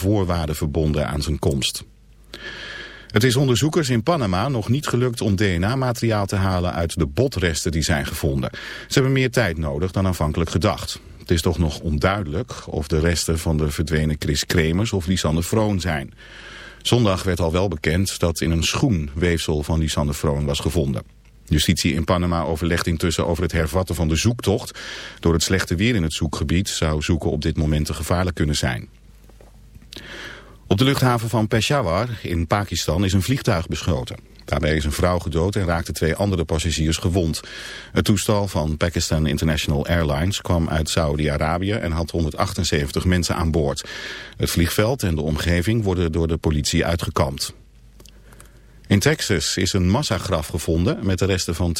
voorwaarden verbonden aan zijn komst. Het is onderzoekers in Panama nog niet gelukt om DNA-materiaal te halen uit de botresten die zijn gevonden. Ze hebben meer tijd nodig dan aanvankelijk gedacht. Het is toch nog onduidelijk of de resten van de verdwenen Chris Kremers of Lisanne Vroon zijn. Zondag werd al wel bekend dat in een schoen weefsel van Lisanne Vroon was gevonden. Justitie in Panama overlegt intussen over het hervatten van de zoektocht. Door het slechte weer in het zoekgebied zou zoeken op dit moment te gevaarlijk kunnen zijn. Op de luchthaven van Peshawar in Pakistan is een vliegtuig beschoten. Daarbij is een vrouw gedood en raakten twee andere passagiers gewond. Het toestel van Pakistan International Airlines kwam uit Saudi-Arabië en had 178 mensen aan boord. Het vliegveld en de omgeving worden door de politie uitgekampt. In Texas is een massagraf gevonden met de resten van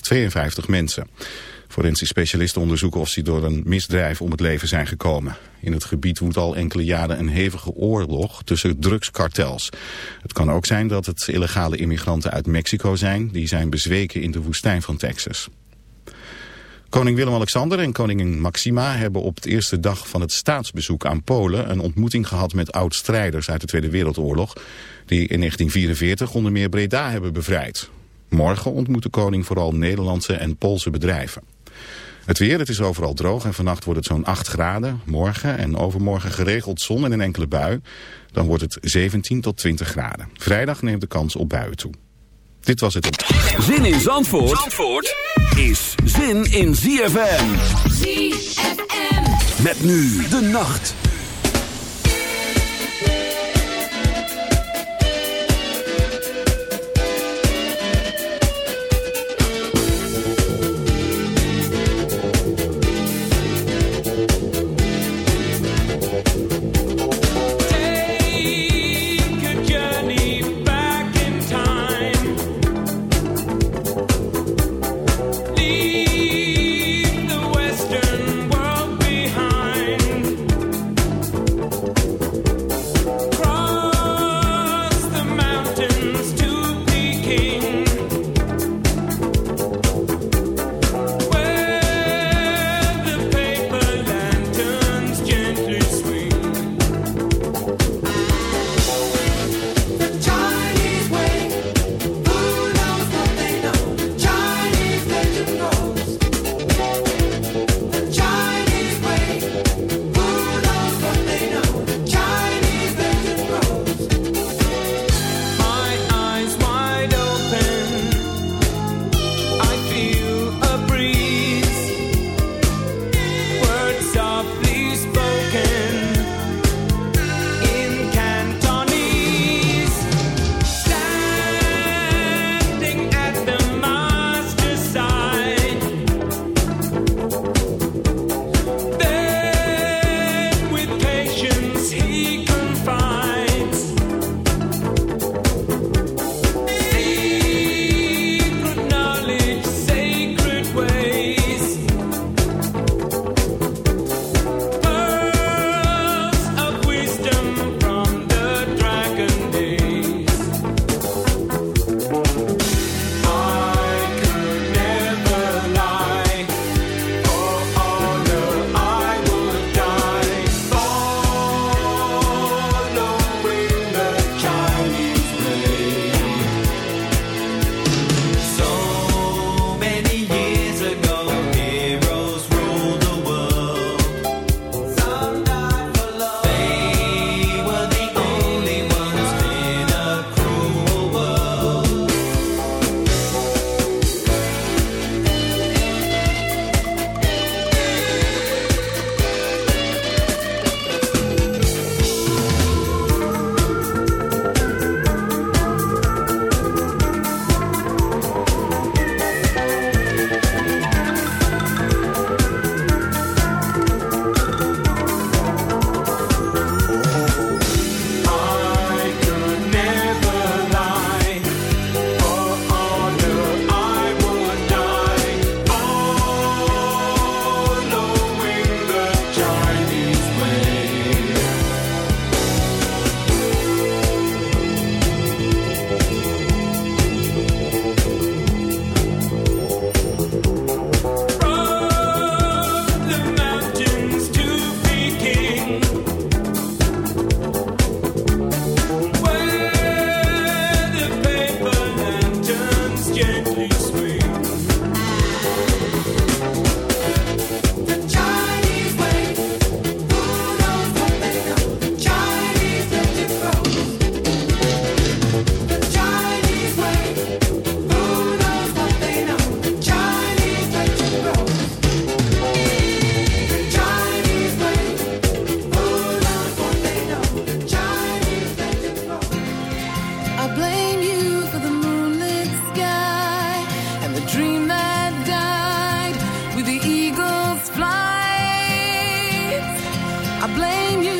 52 mensen. Forensisch specialisten onderzoeken of ze door een misdrijf om het leven zijn gekomen. In het gebied woedt al enkele jaren een hevige oorlog tussen drugskartels. Het kan ook zijn dat het illegale immigranten uit Mexico zijn... die zijn bezweken in de woestijn van Texas. Koning Willem-Alexander en koningin Maxima hebben op de eerste dag van het staatsbezoek aan Polen een ontmoeting gehad met oud-strijders uit de Tweede Wereldoorlog, die in 1944 onder meer Breda hebben bevrijd. Morgen ontmoet de koning vooral Nederlandse en Poolse bedrijven. Het weer, het is overal droog en vannacht wordt het zo'n 8 graden. Morgen en overmorgen geregeld zon en een enkele bui. Dan wordt het 17 tot 20 graden. Vrijdag neemt de kans op buien toe. Dit was het. Zin in Zandvoort, Zandvoort is zin in ZFM. ZFM. Met nu de nacht. blame you.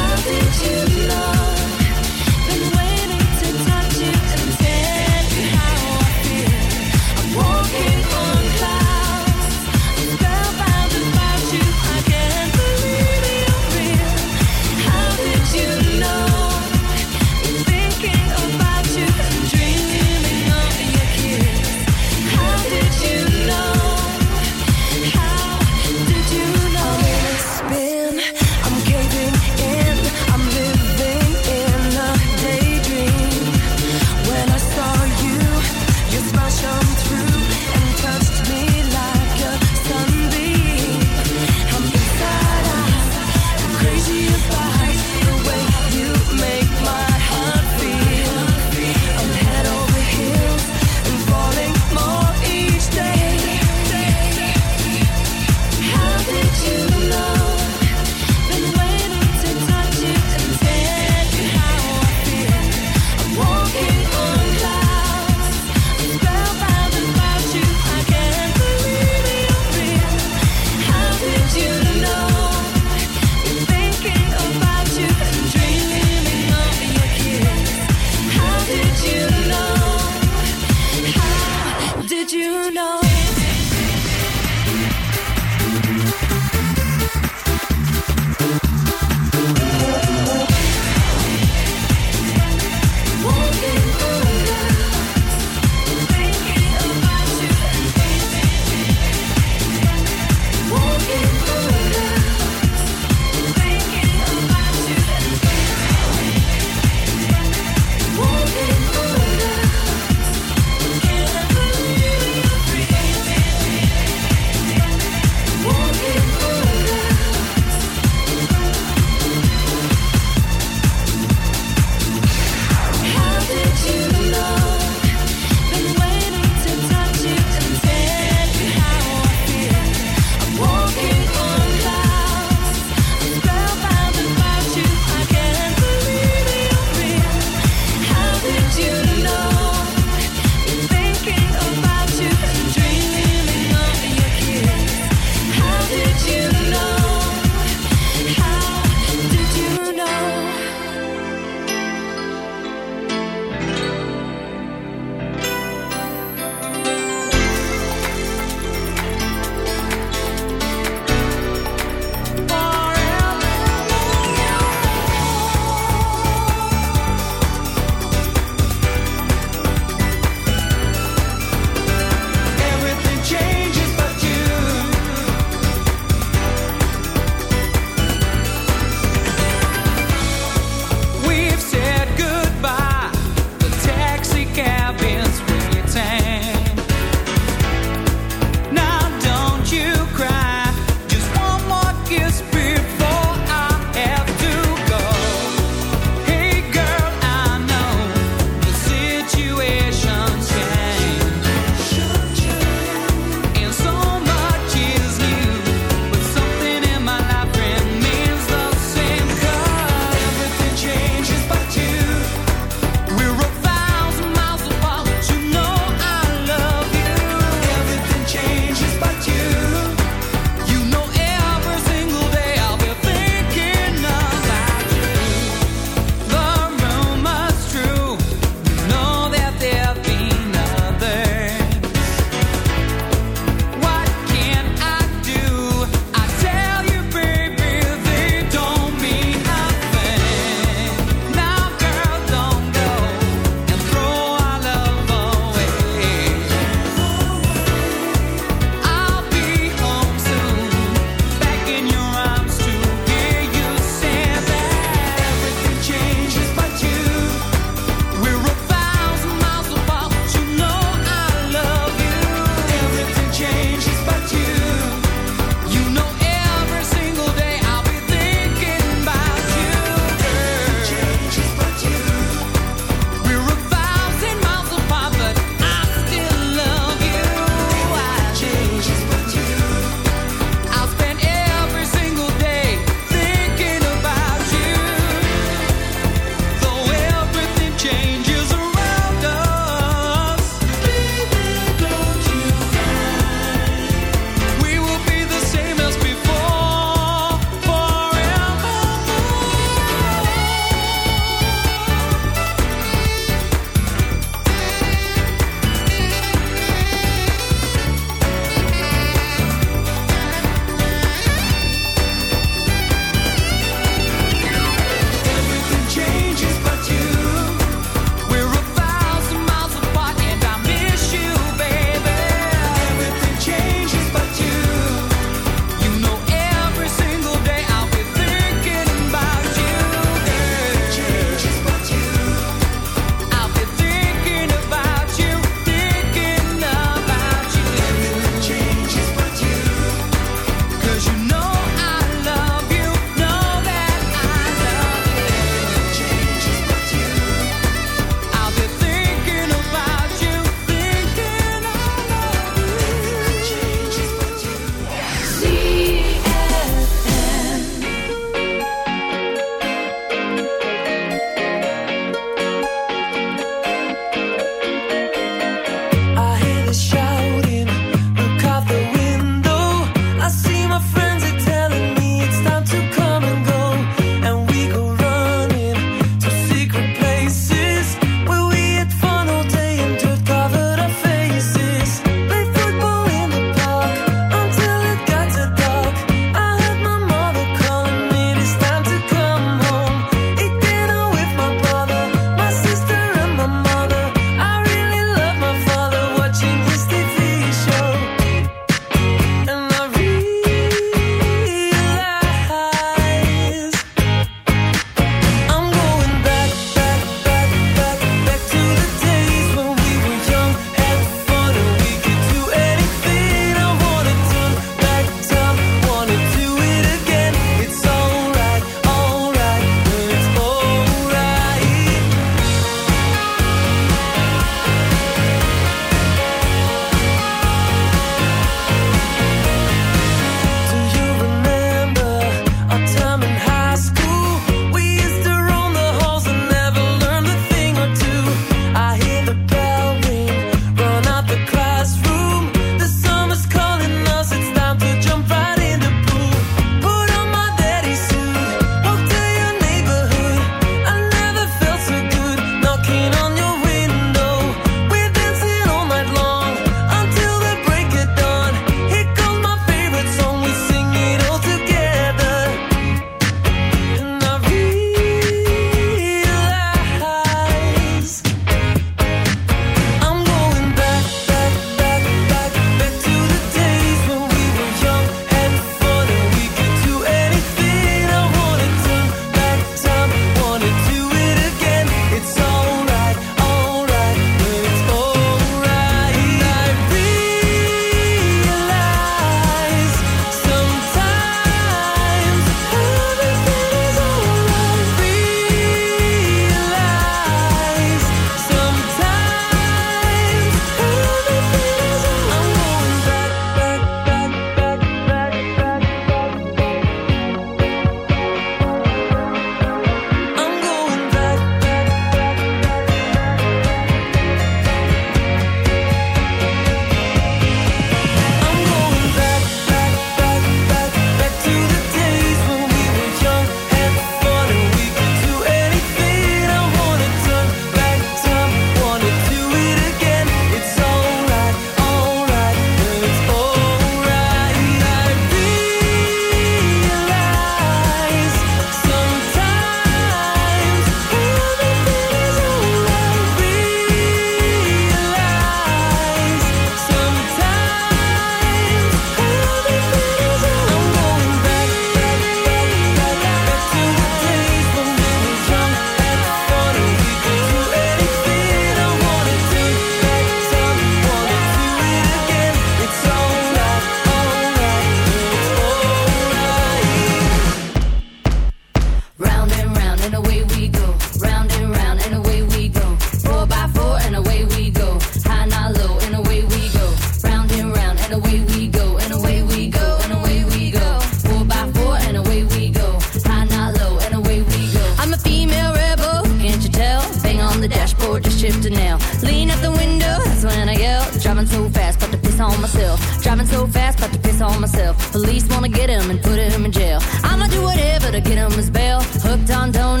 myself. Police wanna get him and put him in jail. I'ma do whatever to get him his bail. Hooked on donuts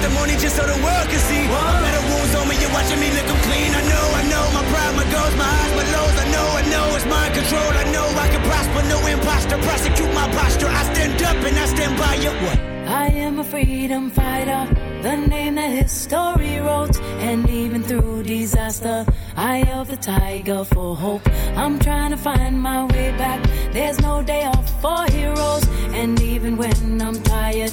Testimony just so the world can see. Better wounds on me. You're watching me lick 'em clean. I know, I know. My pride, my goals, my highs, my lows. I know, I know. It's mind control. I know eye can prosper. No imposter. Prosecute my posture. I stand up and I stand by you. What? I am a freedom fighter, the name that history wrote. And even through disaster, I of the tiger for hope. I'm trying to find my way back. There's no day off for heroes. And even when I'm tired,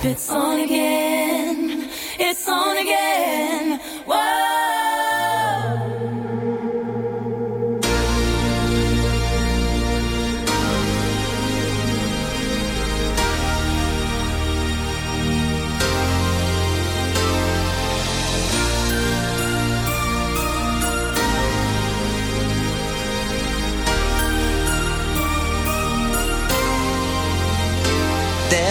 It's on again. It's on again.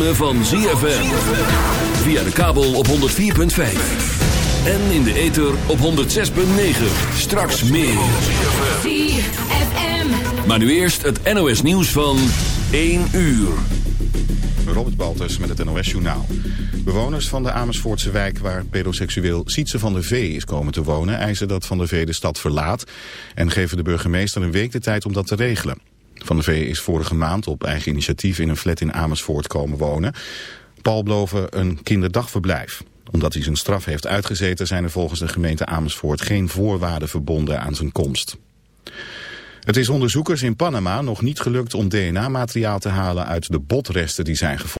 ritme van ZFM. Via de kabel op 104.5. En in de ether op 106.9. Straks meer. ZFM. Maar nu eerst het NOS nieuws van 1 uur. Robert Baltus met het NOS Journaal. Bewoners van de Amersfoortse wijk waar pedoseksueel Sietse van der Vee is komen te wonen... eisen dat Van der Vee de stad verlaat en geven de burgemeester een week de tijd om dat te regelen. Van der Vee is vorige maand op eigen initiatief in een flat in Amersfoort komen wonen. Paul beloven een kinderdagverblijf. Omdat hij zijn straf heeft uitgezeten zijn er volgens de gemeente Amersfoort geen voorwaarden verbonden aan zijn komst. Het is onderzoekers in Panama nog niet gelukt om DNA-materiaal te halen uit de botresten die zijn gevonden.